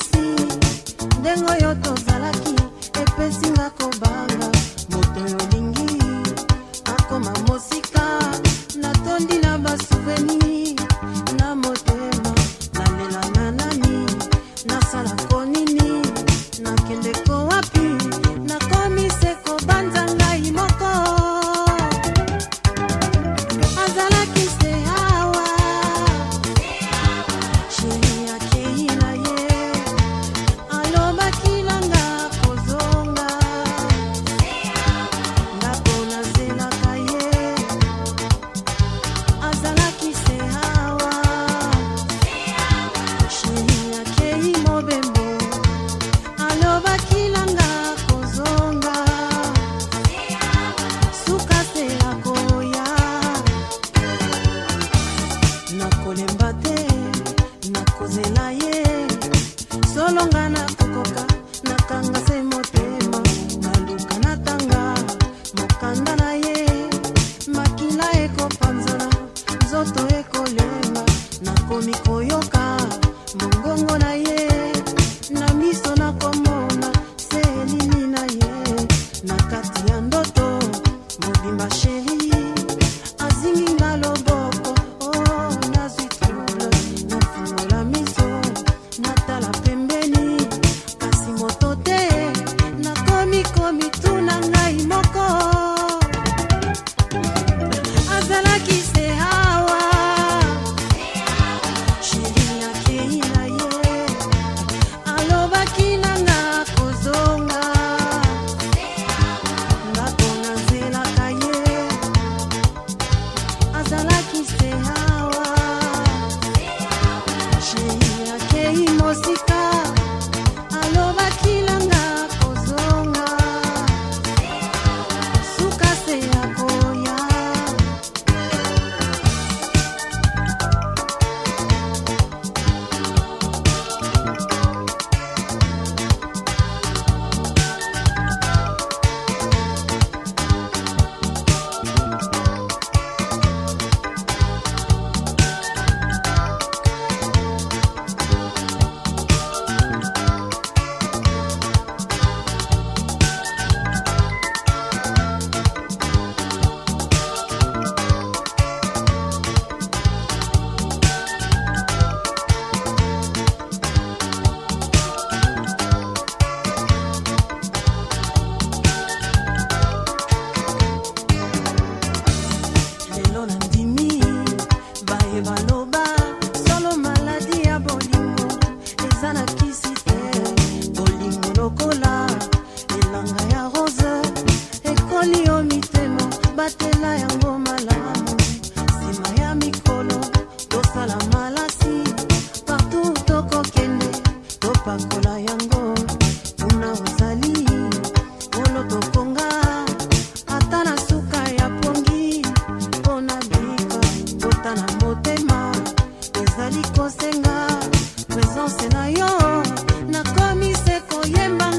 epesi ndenge oyo tozalaki epesinga kobanga moto yolingi akoma mosika natondila basouvenir kozela ye solonga na kokoka nakanga se motema maluka natanga makanda na ye makila ekopanzana nzoto ekolemba nakomi koyoka mongongo na ye na miso nakomona se elili na ye na kati ya ndoto mobimba sheri nani yo mitemo batela yango malamu nsima ya mikolo tosala malasi partout tokokende topakola yango kuna ozali mpolo tokonga ata na suka ya pongi mpo na bika kota na motema ezali kosenga presence na yo nakomise koyemba